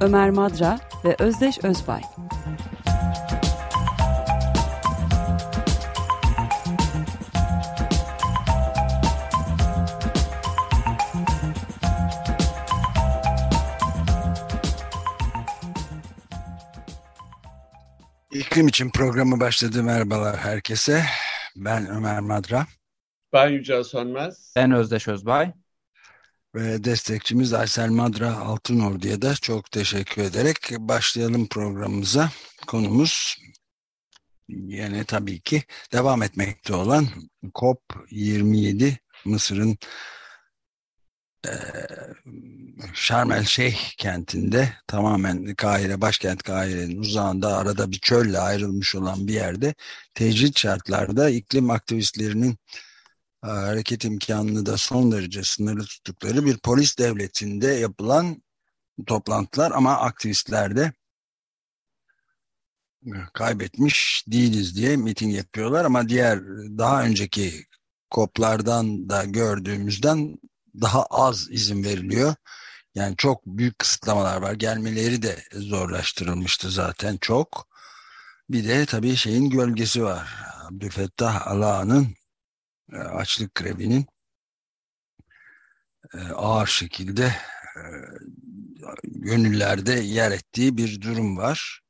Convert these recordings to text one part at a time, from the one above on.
Ömer Madra ve Özdeş Özbay. İklim için programı başladı. Merhabalar herkese. Ben Ömer Madra. Ben Yücel Sönmez. Ben Özdeş Özbay. Ve destekçimiz Aysel Madra Altınordu'ya da çok teşekkür ederek başlayalım programımıza. Konumuz yine tabii ki devam etmekte olan COP27 Mısır'ın e, Şarm el Şeyh kentinde tamamen Kahire, başkent Kahire'nin uzağında arada bir çölle ayrılmış olan bir yerde tecrit şartlarda iklim aktivistlerinin hareket imkanını da son derece sınırlı tuttukları bir polis devletinde yapılan toplantılar ama aktivistler de kaybetmiş değiliz diye miting yapıyorlar ama diğer daha önceki koplardan da gördüğümüzden daha az izin veriliyor. Yani çok büyük kısıtlamalar var. Gelmeleri de zorlaştırılmıştı zaten çok. Bir de tabii şeyin gölgesi var. Abdülfettah Ala'nın e, açlık grevinin e, ağır şekilde e, gönüllerde yer ettiği bir durum var.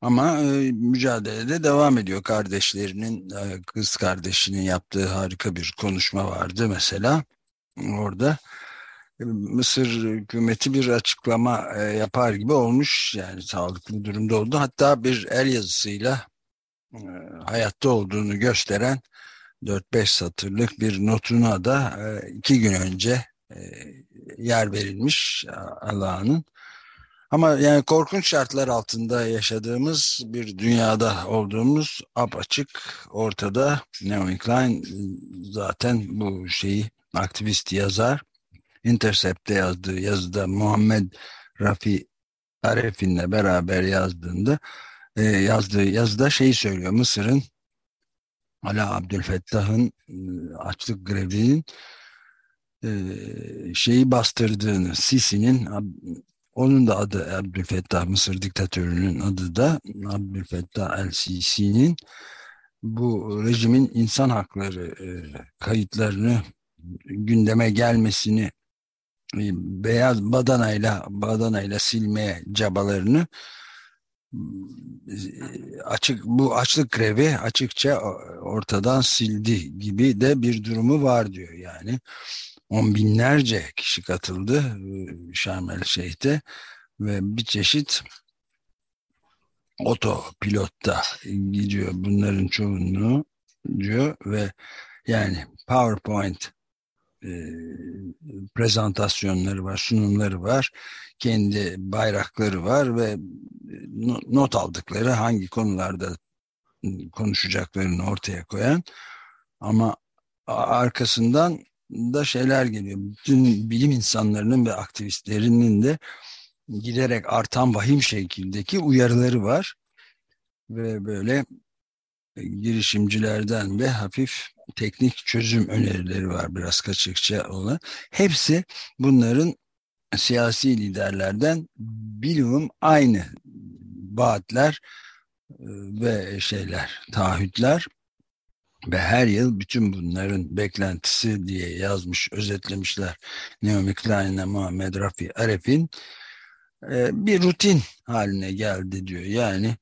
Ama mücadelede devam ediyor. Kardeşlerinin, kız kardeşinin yaptığı harika bir konuşma vardı mesela. Orada Mısır hükümeti bir açıklama yapar gibi olmuş. Yani sağlıklı durumda oldu. Hatta bir el yazısıyla hayatta olduğunu gösteren 4-5 satırlık bir notuna da e, iki gün önce e, yer verilmiş Allah'ın. Ama yani korkunç şartlar altında yaşadığımız bir dünyada olduğumuz apaçık ortada. Naomi Klein zaten bu şeyi aktivist yazar. Intercept'te yazdığı yazıda Muhammed Rafi Arefin'le beraber yazdığında e, yazdığı yazıda şeyi söylüyor. Mısır'ın Ala Abdülfettah'ın ıı, açlık grevinin ıı, şeyi bastırdığını, Sisi'nin onun da adı Abdülfettah, Mısır diktatörünün adı da Abdülfettah el-Sisi'nin bu rejimin insan hakları ıı, kayıtlarını gündeme gelmesini beyaz badanayla badanayla silmeye cabalarını açık bu açlık grevi açıkça ortadan sildi gibi de bir durumu var diyor yani. On binlerce kişi katıldı e, Şarm el Şeyh'te ve bir çeşit otopilotta gidiyor bunların çoğunluğu diyor ve yani PowerPoint e, prezentasyonları var, sunumları var, kendi bayrakları var ve not aldıkları hangi konularda konuşacaklarını ortaya koyan ama arkasından da şeyler geliyor. Bütün bilim insanlarının ve aktivistlerinin de giderek artan vahim şekildeki uyarıları var. Ve böyle girişimcilerden de hafif teknik çözüm önerileri var biraz kaçıkça olan. Hepsi bunların siyasi liderlerden bilimum aynı vaatler e, ve şeyler, taahhütler ve her yıl bütün bunların beklentisi diye yazmış, özetlemişler Naomi Klein'le Muhammed Rafi Aref'in e, bir rutin haline geldi diyor. Yani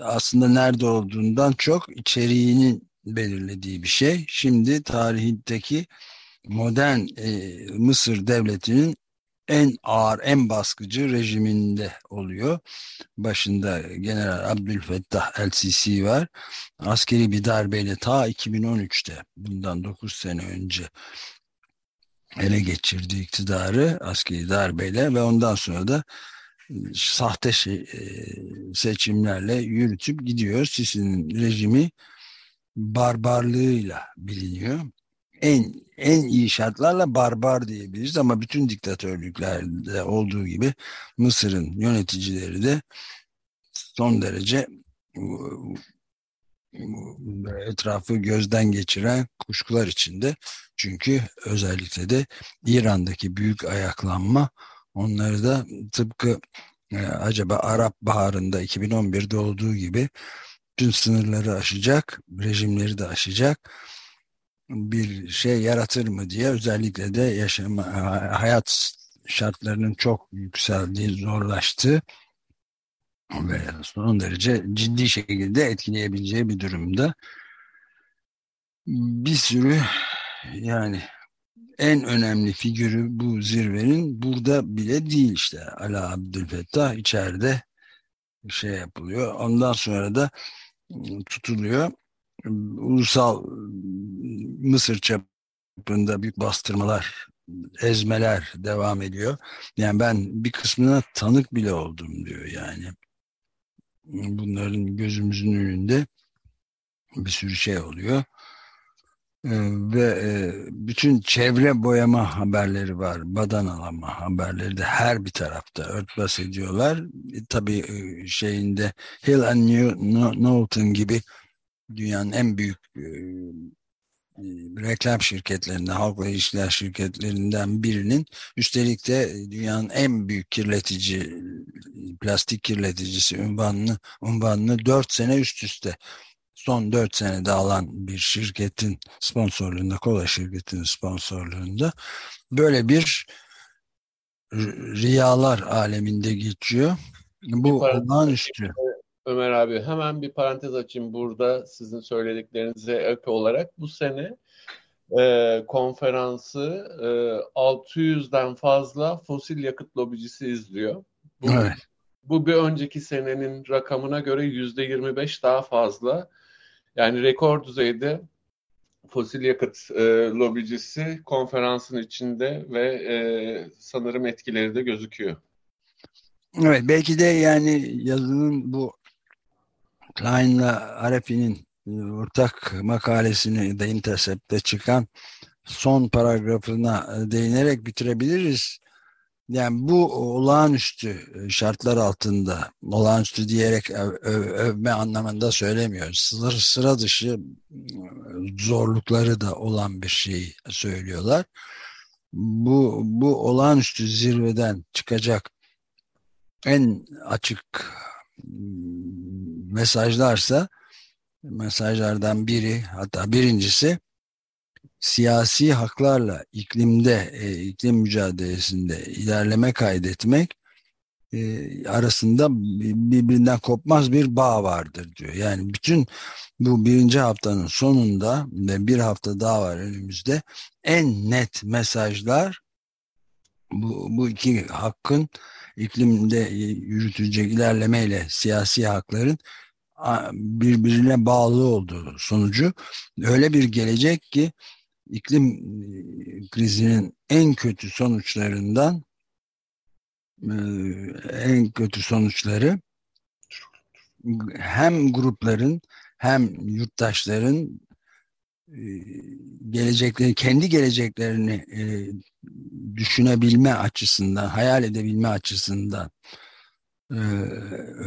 aslında nerede olduğundan çok içeriğinin belirlediği bir şey. Şimdi tarihindeki modern e, Mısır devletinin en ağır, en baskıcı rejiminde oluyor. Başında General Abdülfettah El-Sisi var. Askeri bir darbeyle ta 2013'te, bundan 9 sene önce ele geçirdi iktidarı askeri darbeyle ve ondan sonra da sahte şey, e, seçimlerle yürütüp gidiyor. Sisi'nin rejimi barbarlığıyla biliniyor. En en iyi şartlarla barbar diyebiliriz ama bütün diktatörlüklerde olduğu gibi Mısır'ın yöneticileri de son derece etrafı gözden geçiren kuşkular içinde. Çünkü özellikle de İran'daki büyük ayaklanma onları da tıpkı e, acaba Arap Baharı'nda 2011'de olduğu gibi tüm sınırları aşacak, rejimleri de aşacak bir şey yaratır mı diye özellikle de yaşam hayat şartlarının çok yükseldiği, zorlaştığı ve son derece ciddi şekilde etkileyebileceği bir durumda. Bir sürü yani en önemli figürü bu zirvenin burada bile değil işte Ala Abdülfettah içeride şey yapılıyor. Ondan sonra da tutuluyor. Ulusal Mısır çapında büyük bastırmalar, ezmeler devam ediyor. Yani ben bir kısmına tanık bile oldum diyor yani bunların gözümüzün önünde bir sürü şey oluyor. Ee, ve e, bütün çevre boyama haberleri var. Badanalama haberleri de her bir tarafta örtbas ediyorlar. E, tabii e, şeyinde Hill and New, Knowlton gibi dünyanın en büyük e, e, reklam şirketlerinden, halkla ilişkiler şirketlerinden birinin üstelik de dünyanın en büyük kirletici, plastik kirleticisi unvanını, unvanını 4 sene üst üste son 4 senede alan bir şirketin sponsorluğunda, kola şirketinin sponsorluğunda böyle bir riyalar aleminde geçiyor. Bu olağanüstü. Ömer abi hemen bir parantez açayım burada sizin söylediklerinize ek olarak. Bu sene e, konferansı e, 600'den fazla fosil yakıt lobicisi izliyor. Bu, evet. bu bir önceki senenin rakamına göre %25 daha fazla. Yani rekor düzeyde fosil yakıt e, lobicisi konferansın içinde ve e, sanırım etkileri de gözüküyor. Evet belki de yani yazının bu Klein'la Arefi'nin e, ortak makalesini de Intercept'te çıkan son paragrafına e, değinerek bitirebiliriz. Yani bu olağanüstü e, şartlar altında, olağanüstü diyerek öv, övme anlamında söylemiyoruz. Sıra, sıra dışı zorlukları da olan bir şey söylüyorlar. Bu, bu olağanüstü zirveden çıkacak en açık mesajlarsa mesajlardan biri hatta birincisi siyasi haklarla iklimde e, iklim mücadelesinde ilerleme kaydetmek e, arasında birbirinden kopmaz bir bağ vardır diyor. Yani bütün bu birinci haftanın sonunda ve bir hafta daha var önümüzde en net mesajlar bu, bu iki hakkın iklimde yürütülecek ilerlemeyle siyasi hakların birbirine bağlı olduğu sonucu öyle bir gelecek ki iklim e, krizinin en kötü sonuçlarından e, en kötü sonuçları hem grupların hem yurttaşların e, gelecekleri kendi geleceklerini düşünebilme açısından hayal edebilme açısından e,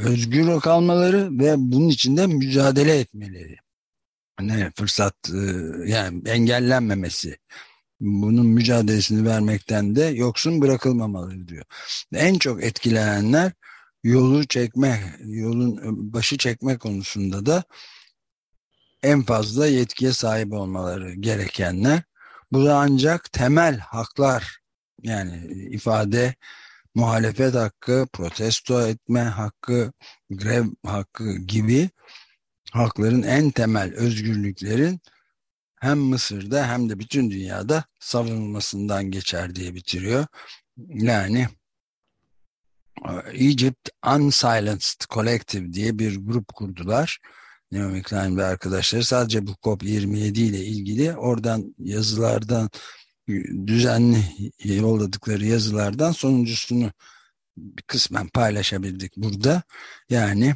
özgür kalmaları ve bunun içinde mücadele etmeleri. Ne fırsat e, yani engellenmemesi. Bunun mücadelesini vermekten de yoksun bırakılmamaları diyor. En çok etkilenenler yolu çekme, yolun başı çekme konusunda da en fazla yetkiye sahip olmaları gerekenler. Bu da ancak temel haklar yani ifade, muhalefet hakkı, protesto etme hakkı, grev hakkı gibi hakların en temel özgürlüklerin hem Mısır'da hem de bütün dünyada savunulmasından geçer diye bitiriyor. Yani Egypt Unsilenced Collective diye bir grup kurdular. Naomi Klein ve arkadaşları sadece bu COP27 ile ilgili oradan yazılardan düzenli yolladıkları yazılardan sonuncusunu kısmen paylaşabildik burada. Yani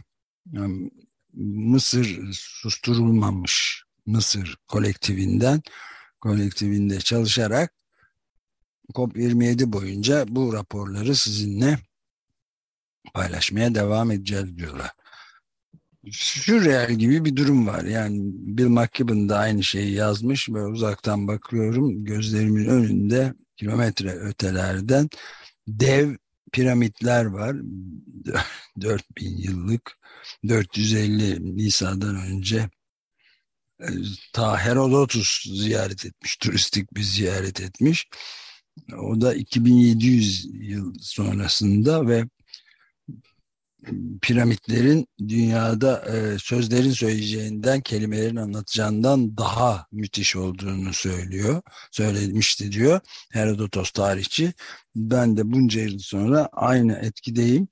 Mısır susturulmamış Mısır kolektivinden kolektivinde çalışarak COP27 boyunca bu raporları sizinle paylaşmaya devam edeceğiz diyorlar. Sürreal gibi bir durum var. Yani Bill McKibben da aynı şeyi yazmış ve uzaktan bakıyorum gözlerimin önünde kilometre ötelerden dev piramitler var. 4000 yıllık 450 Nisa'dan önce e, ta Herodotus ziyaret etmiş, turistik bir ziyaret etmiş. O da 2700 yıl sonrasında ve piramitlerin dünyada e, sözlerin söyleyeceğinden, kelimelerin anlatacağından daha müthiş olduğunu söylüyor. Söylemişti diyor Herodotos tarihçi. Ben de bunca yıl sonra aynı etkideyim.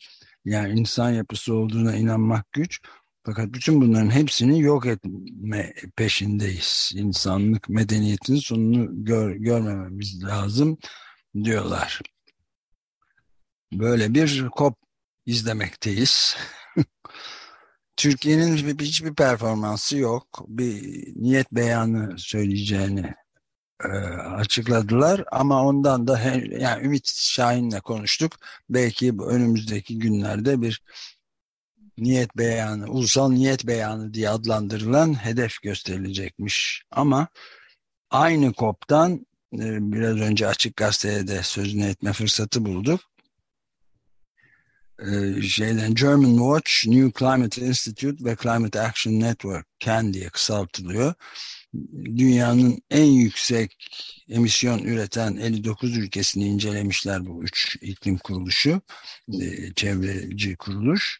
Yani insan yapısı olduğuna inanmak güç. Fakat bütün bunların hepsini yok etme peşindeyiz. İnsanlık medeniyetinin sonunu gör, görmememiz lazım diyorlar. Böyle bir kop izlemekteyiz. Türkiye'nin hiçbir performansı yok. Bir niyet beyanı söyleyeceğini e, açıkladılar ama ondan da yani Ümit Şahin'le konuştuk. Belki önümüzdeki günlerde bir niyet beyanı, ulusal niyet beyanı diye adlandırılan hedef gösterilecekmiş. Ama aynı koptan e, biraz önce Açık Gazete'de de sözünü etme fırsatı bulduk. E, şeyden German Watch, New Climate Institute ve Climate Action Network CAN diye kısaltılıyor. Dünyanın en yüksek emisyon üreten 59 ülkesini incelemişler bu üç iklim kuruluşu, e, çevreci kuruluş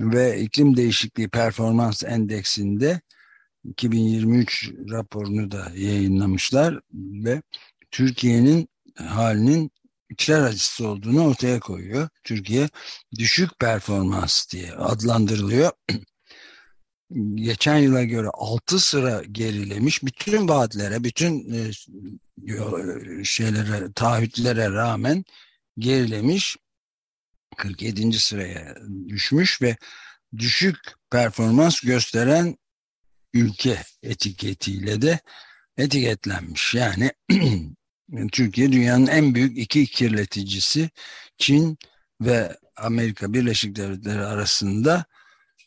ve iklim değişikliği performans endeksinde 2023 raporunu da yayınlamışlar ve Türkiye'nin halinin içler acısı olduğunu ortaya koyuyor. Türkiye düşük performans diye adlandırılıyor. Geçen yıla göre 6 sıra gerilemiş. Bütün vaatlere, bütün e, şeylere, taahhütlere rağmen gerilemiş. 47. sıraya düşmüş ve düşük performans gösteren ülke etiketiyle de etiketlenmiş. Yani Türkiye dünyanın en büyük iki kirleticisi Çin ve Amerika Birleşik Devletleri arasında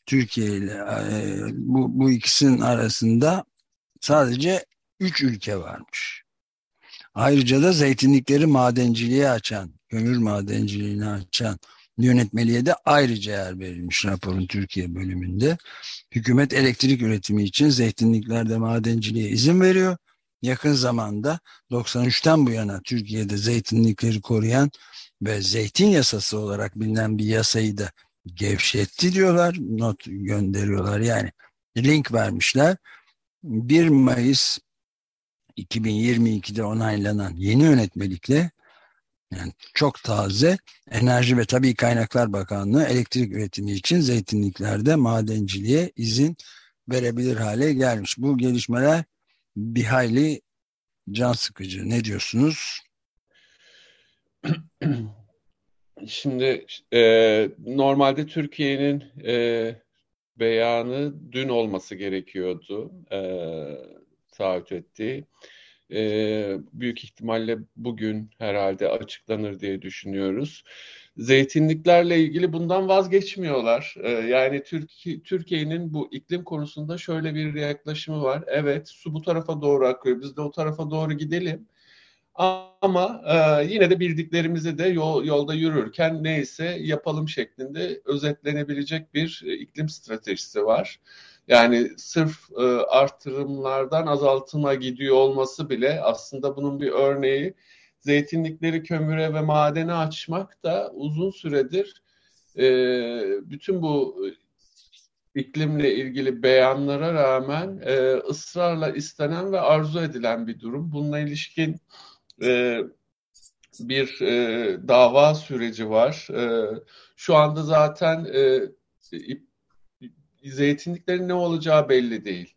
Türkiye ile e, bu, bu ikisinin arasında sadece üç ülke varmış. Ayrıca da zeytinlikleri madenciliğe açan, kömür madenciliğini açan yönetmeliğe de ayrıca yer verilmiş raporun Türkiye bölümünde. Hükümet elektrik üretimi için zeytinliklerde madenciliğe izin veriyor. Yakın zamanda 93'ten bu yana Türkiye'de zeytinlikleri koruyan ve zeytin yasası olarak bilinen bir yasayı da gevşetti diyorlar. Not gönderiyorlar yani link vermişler. 1 Mayıs 2022'de onaylanan yeni yönetmelikle yani çok taze Enerji ve Tabi Kaynaklar Bakanlığı elektrik üretimi için zeytinliklerde madenciliğe izin verebilir hale gelmiş. Bu gelişmeler bir hayli can sıkıcı. Ne diyorsunuz? Şimdi e, normalde Türkiye'nin e, beyanı dün olması gerekiyordu. E, taahhüt ettiği e, büyük ihtimalle bugün herhalde açıklanır diye düşünüyoruz. Zeytinliklerle ilgili bundan vazgeçmiyorlar. E, yani Türkiye, Türkiye'nin bu iklim konusunda şöyle bir yaklaşımı var. Evet su bu tarafa doğru akıyor biz de o tarafa doğru gidelim. Ama e, yine de bildiklerimizi de yol, yolda yürürken neyse yapalım şeklinde özetlenebilecek bir iklim stratejisi var. Yani sırf e, artırımlardan azaltıma gidiyor olması bile aslında bunun bir örneği. Zeytinlikleri kömüre ve madene açmak da uzun süredir e, bütün bu iklimle ilgili beyanlara rağmen e, ısrarla istenen ve arzu edilen bir durum. Bununla ilişkin e, bir e, dava süreci var. E, şu anda zaten e, zeytinliklerin ne olacağı belli değil.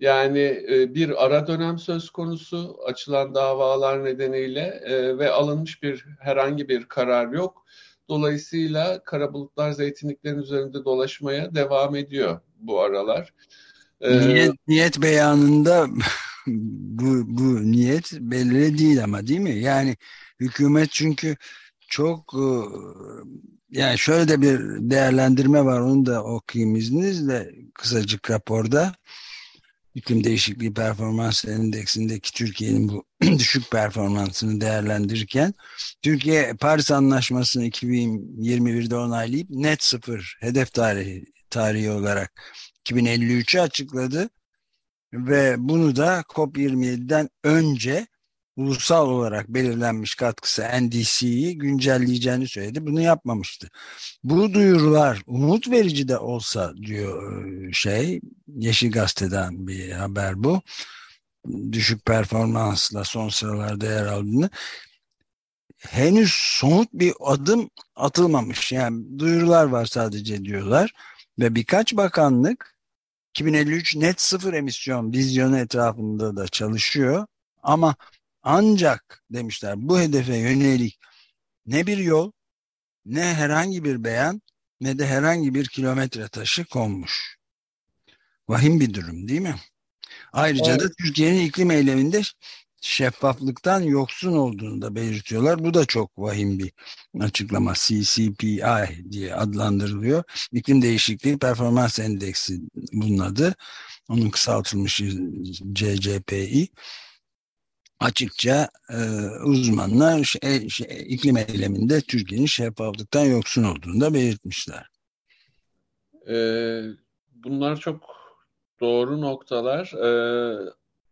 Yani e, bir ara dönem söz konusu açılan davalar nedeniyle e, ve alınmış bir herhangi bir karar yok. Dolayısıyla kara bulutlar zeytinliklerin üzerinde dolaşmaya devam ediyor bu aralar. Ee, niyet, niyet beyanında bu, bu niyet belli değil ama değil mi? Yani hükümet çünkü çok e, yani şöyle de bir değerlendirme var onu da okuyayım izninizle kısacık raporda. İklim değişikliği performans endeksindeki Türkiye'nin bu düşük performansını değerlendirirken Türkiye Paris Anlaşması'nı 2021'de onaylayıp net sıfır hedef tarihi tarihi olarak 2053'ü açıkladı. Ve bunu da COP27'den önce ulusal olarak belirlenmiş katkısı NDC'yi güncelleyeceğini söyledi. Bunu yapmamıştı. Bu duyurular umut verici de olsa diyor e, şey Yeşil Gazete'den bir haber bu. Düşük performansla son sıralarda yer aldığını henüz somut bir adım atılmamış. Yani duyurular var sadece diyorlar ve birkaç bakanlık 2053 net sıfır emisyon vizyonu etrafında da çalışıyor ama ancak demişler bu hedefe yönelik ne bir yol ne herhangi bir beyan ne de herhangi bir kilometre taşı konmuş. Vahim bir durum değil mi? Ayrıca evet. da Türkiye'nin iklim eyleminde şeffaflıktan yoksun olduğunu da belirtiyorlar. Bu da çok vahim bir açıklama. CCPI diye adlandırılıyor. İklim Değişikliği Performans Endeksi bunun adı. Onun kısaltılmış CCPI açıkça e, uzmanlar şey, şey, iklim eyleminde Türkiye'nin şeffaflıktan yoksun olduğunu da belirtmişler. Ee, bunlar çok doğru noktalar. Ee,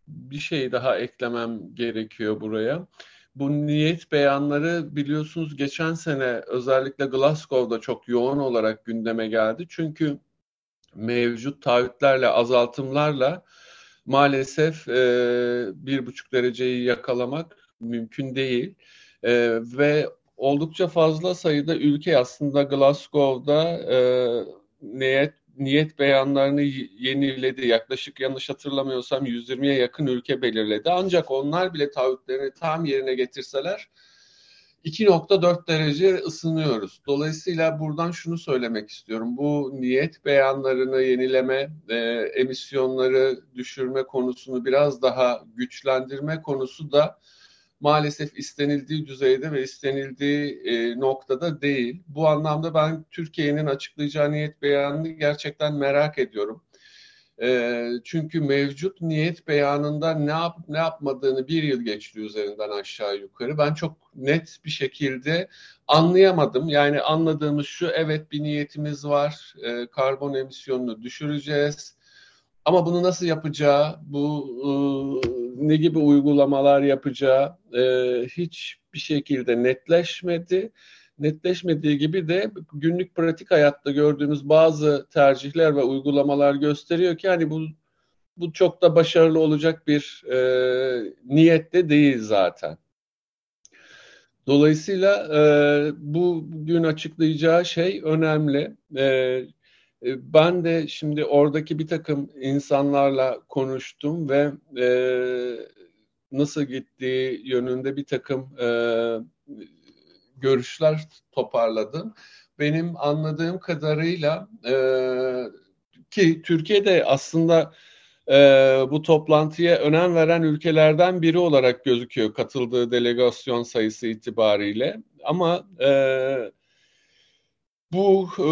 bir şey daha eklemem gerekiyor buraya. Bu niyet beyanları biliyorsunuz geçen sene özellikle Glasgow'da çok yoğun olarak gündeme geldi. Çünkü mevcut taahhütlerle, azaltımlarla maalesef e, bir buçuk dereceyi yakalamak mümkün değil. E, ve oldukça fazla sayıda ülke aslında Glasgow'da e, niyet niyet beyanlarını yeniledi. Yaklaşık yanlış hatırlamıyorsam 120'ye yakın ülke belirledi. Ancak onlar bile taahhütlerini tam yerine getirseler 2.4 derece ısınıyoruz. Dolayısıyla buradan şunu söylemek istiyorum. Bu niyet beyanlarını yenileme, e, emisyonları düşürme konusunu biraz daha güçlendirme konusu da maalesef istenildiği düzeyde ve istenildiği e, noktada değil. Bu anlamda ben Türkiye'nin açıklayacağı niyet beyanını gerçekten merak ediyorum. E, çünkü mevcut niyet beyanında ne yap ne yapmadığını bir yıl geçti üzerinden aşağı yukarı. Ben çok net bir şekilde anlayamadım. Yani anladığımız şu evet bir niyetimiz var. E, karbon emisyonunu düşüreceğiz. Ama bunu nasıl yapacağı, bu e, ne gibi uygulamalar yapacağı e, hiçbir şekilde netleşmedi netleşmediği gibi de günlük pratik hayatta gördüğümüz bazı tercihler ve uygulamalar gösteriyor ki hani bu bu çok da başarılı olacak bir e, niyette değil zaten. Dolayısıyla e, bu gün açıklayacağı şey önemli. E, e, ben de şimdi oradaki bir takım insanlarla konuştum ve e, nasıl gittiği yönünde bir takım e, görüşler toparladım. Benim anladığım kadarıyla e, ki Türkiye'de aslında e, bu toplantıya önem veren ülkelerden biri olarak gözüküyor katıldığı delegasyon sayısı itibariyle. Ama e, bu e,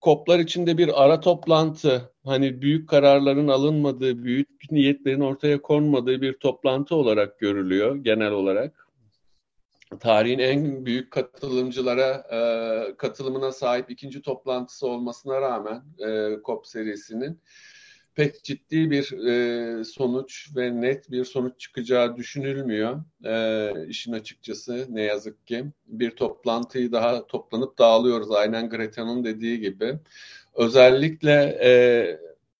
koplar içinde bir ara toplantı, hani büyük kararların alınmadığı, büyük niyetlerin ortaya konmadığı bir toplantı olarak görülüyor genel olarak tarihin en büyük katılımcılara e, katılımına sahip ikinci toplantısı olmasına rağmen e, COP serisinin pek ciddi bir e, sonuç ve net bir sonuç çıkacağı düşünülmüyor. E, işin açıkçası ne yazık ki bir toplantıyı daha toplanıp dağılıyoruz aynen Greta'nın dediği gibi. Özellikle e,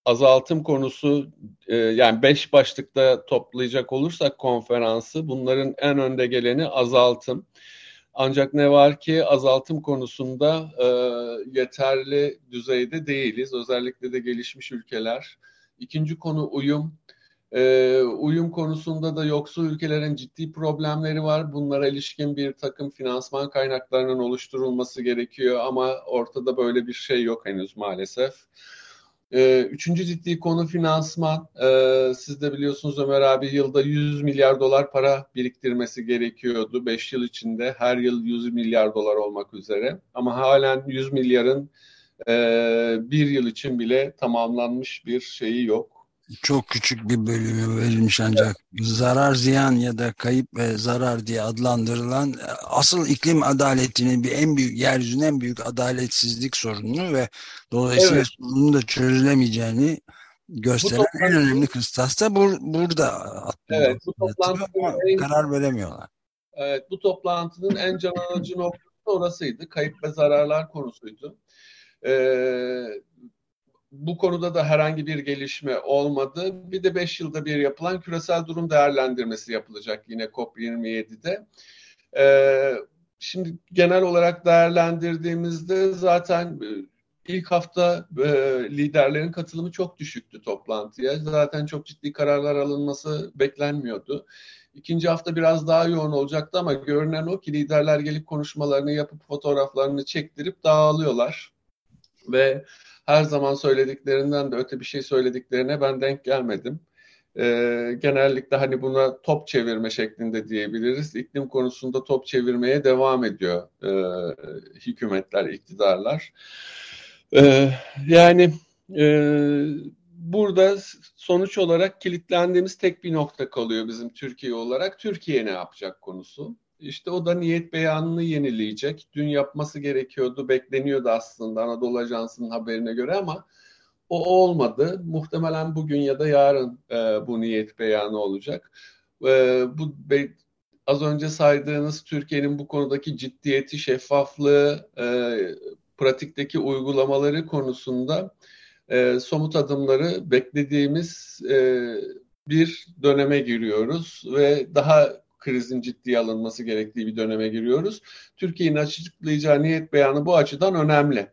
azaltım konusu e, yani beş başlıkta toplayacak olursak konferansı bunların en önde geleni azaltım. Ancak ne var ki azaltım konusunda e, yeterli düzeyde değiliz. Özellikle de gelişmiş ülkeler. İkinci konu uyum. E, uyum konusunda da yoksul ülkelerin ciddi problemleri var. Bunlara ilişkin bir takım finansman kaynaklarının oluşturulması gerekiyor ama ortada böyle bir şey yok henüz maalesef. E, üçüncü ciddi konu finansman. E, siz de biliyorsunuz Ömer abi yılda 100 milyar dolar para biriktirmesi gerekiyordu 5 yıl içinde. Her yıl 100 milyar dolar olmak üzere. Ama halen 100 milyarın e, bir yıl için bile tamamlanmış bir şeyi yok çok küçük bir bölümü verilmiş ancak zarar ziyan ya da kayıp ve zarar diye adlandırılan e, asıl iklim adaletinin bir en büyük yeryüzünün en büyük adaletsizlik sorununu ve dolayısıyla evet. sorunun da çözülemeyeceğini gösteren en önemli kıstas da bur burada evet, bu toplantının en, karar veremiyorlar. Evet, bu toplantının en can alıcı noktası orasıydı. Kayıp ve zararlar konusuydu. Ee, bu konuda da herhangi bir gelişme olmadı. Bir de 5 yılda bir yapılan küresel durum değerlendirmesi yapılacak yine COP27'de. Ee, şimdi genel olarak değerlendirdiğimizde zaten e, ilk hafta e, liderlerin katılımı çok düşüktü toplantıya. Zaten çok ciddi kararlar alınması beklenmiyordu. İkinci hafta biraz daha yoğun olacaktı ama görünen o ki liderler gelip konuşmalarını yapıp fotoğraflarını çektirip dağılıyorlar. Ve her zaman söylediklerinden de öte bir şey söylediklerine ben denk gelmedim. Ee, genellikle hani buna top çevirme şeklinde diyebiliriz. İklim konusunda top çevirmeye devam ediyor e, hükümetler, iktidarlar. Ee, yani e, burada sonuç olarak kilitlendiğimiz tek bir nokta kalıyor bizim Türkiye olarak. Türkiye ne yapacak konusu. İşte o da niyet beyanını yenileyecek. Dün yapması gerekiyordu, bekleniyordu aslında Anadolu Ajansı'nın haberine göre ama o olmadı. Muhtemelen bugün ya da yarın e, bu niyet beyanı olacak. E, bu be, az önce saydığınız Türkiye'nin bu konudaki ciddiyeti, şeffaflığı, e, pratikteki uygulamaları konusunda e, somut adımları beklediğimiz e, bir döneme giriyoruz ve daha krizin ciddiye alınması gerektiği bir döneme giriyoruz. Türkiye'nin açıklayacağı niyet beyanı bu açıdan önemli.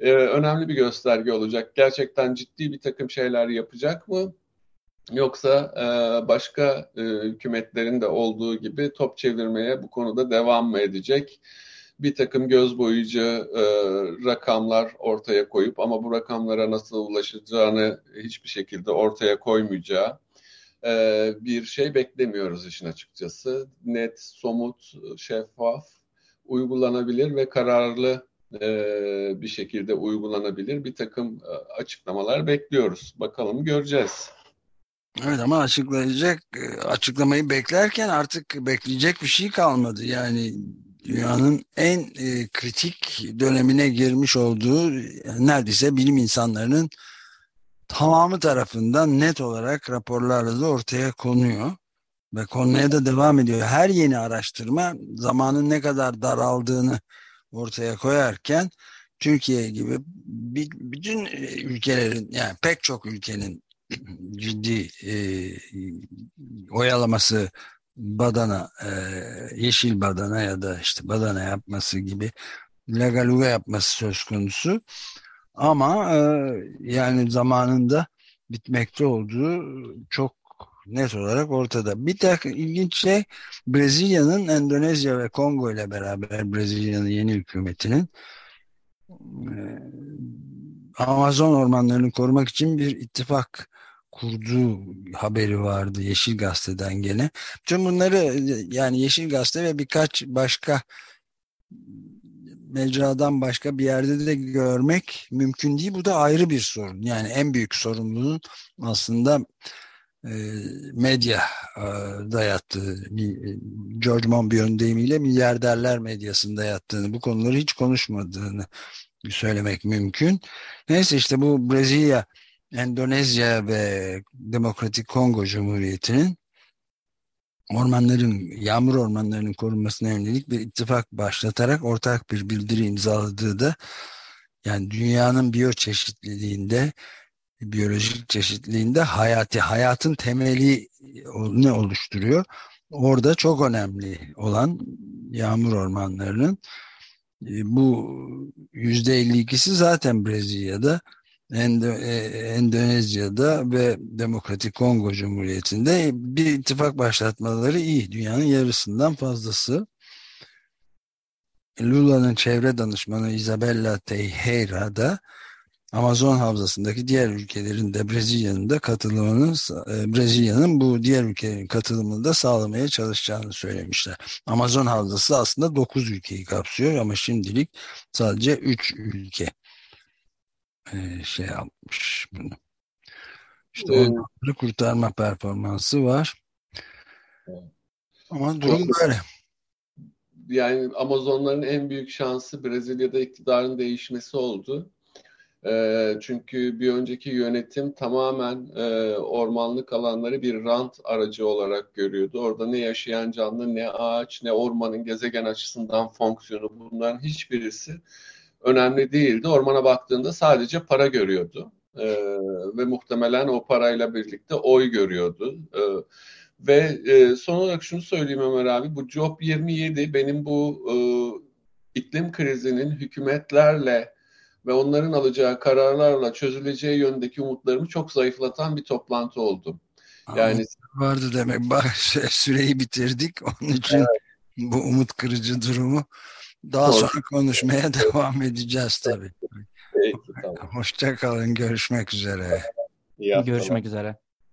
Ee, önemli bir gösterge olacak. Gerçekten ciddi bir takım şeyler yapacak mı? Yoksa e, başka e, hükümetlerin de olduğu gibi top çevirmeye bu konuda devam mı edecek? Bir takım göz boyucu e, rakamlar ortaya koyup ama bu rakamlara nasıl ulaşacağını hiçbir şekilde ortaya koymayacağı e, bir şey beklemiyoruz işin açıkçası. Net, somut, şeffaf, uygulanabilir ve kararlı e, bir şekilde uygulanabilir bir takım e, açıklamalar bekliyoruz. Bakalım göreceğiz. Evet ama açıklayacak açıklamayı beklerken artık bekleyecek bir şey kalmadı. Yani dünyanın en e, kritik dönemine girmiş olduğu neredeyse bilim insanlarının tamamı tarafından net olarak raporlarla da ortaya konuyor ve konmaya da devam ediyor. Her yeni araştırma zamanın ne kadar daraldığını ortaya koyarken Türkiye gibi bütün ülkelerin yani pek çok ülkenin ciddi e, oyalaması badana, e, yeşil badana ya da işte badana yapması gibi legaluga yapması söz konusu. Ama e, yani zamanında bitmekte olduğu çok net olarak ortada. Bir tek ilginç şey Brezilya'nın Endonezya ve Kongo ile beraber Brezilya'nın yeni hükümetinin e, Amazon ormanlarını korumak için bir ittifak kurduğu haberi vardı Yeşil Gazete'den gene. Tüm bunları yani Yeşil Gazete ve birkaç başka mecradan başka bir yerde de görmek mümkün değil. Bu da ayrı bir sorun. Yani en büyük sorumluluğun aslında e, medya e, dayattığı, George Monbiot'un deyimiyle milyarderler medyasında yattığını, bu konuları hiç konuşmadığını söylemek mümkün. Neyse işte bu Brezilya, Endonezya ve Demokratik Kongo Cumhuriyeti'nin ormanların, yağmur ormanlarının korunmasına yönelik bir ittifak başlatarak ortak bir bildiri imzaladığı da yani dünyanın biyoçeşitliliğinde biyolojik çeşitliliğinde hayati hayatın temeli ne oluşturuyor? Orada çok önemli olan yağmur ormanlarının e, bu yüzde 52'si zaten Brezilya'da Endo e, Endonezya'da ve Demokratik Kongo Cumhuriyeti'nde bir ittifak başlatmaları iyi. Dünyanın yarısından fazlası. Lula'nın çevre danışmanı Isabella Teixeira da Amazon havzasındaki diğer ülkelerin de Brezilya'nın da katılımının e, Brezilya'nın bu diğer ülkelerin katılımını da sağlamaya çalışacağını söylemişler. Amazon havzası aslında 9 ülkeyi kapsıyor ama şimdilik sadece 3 ülke e, şey yapmış bunu. İşte evet. onları kurtarma performansı var. Ama durum böyle. Yani Amazonların en büyük şansı Brezilya'da iktidarın değişmesi oldu. E, çünkü bir önceki yönetim tamamen e, ormanlık alanları bir rant aracı olarak görüyordu. Orada ne yaşayan canlı, ne ağaç, ne ormanın gezegen açısından fonksiyonu bunların hiçbirisi önemli değildi. Ormana baktığında sadece para görüyordu. E, ve muhtemelen o parayla birlikte oy görüyordu. E, ve e, son olarak şunu söyleyeyim Ömer abi, bu Job 27 benim bu e, iklim krizinin hükümetlerle ve onların alacağı kararlarla çözüleceği yöndeki umutlarımı çok zayıflatan bir toplantı oldu. Yani vardı demek. Bak süreyi bitirdik. Onun için evet. bu umut kırıcı durumu daha Doğru. sonra konuşmaya devam edeceğiz tabii. Peki, tamam. Hoşça kalın. Görüşmek üzere. İyi Görüşmek üzere.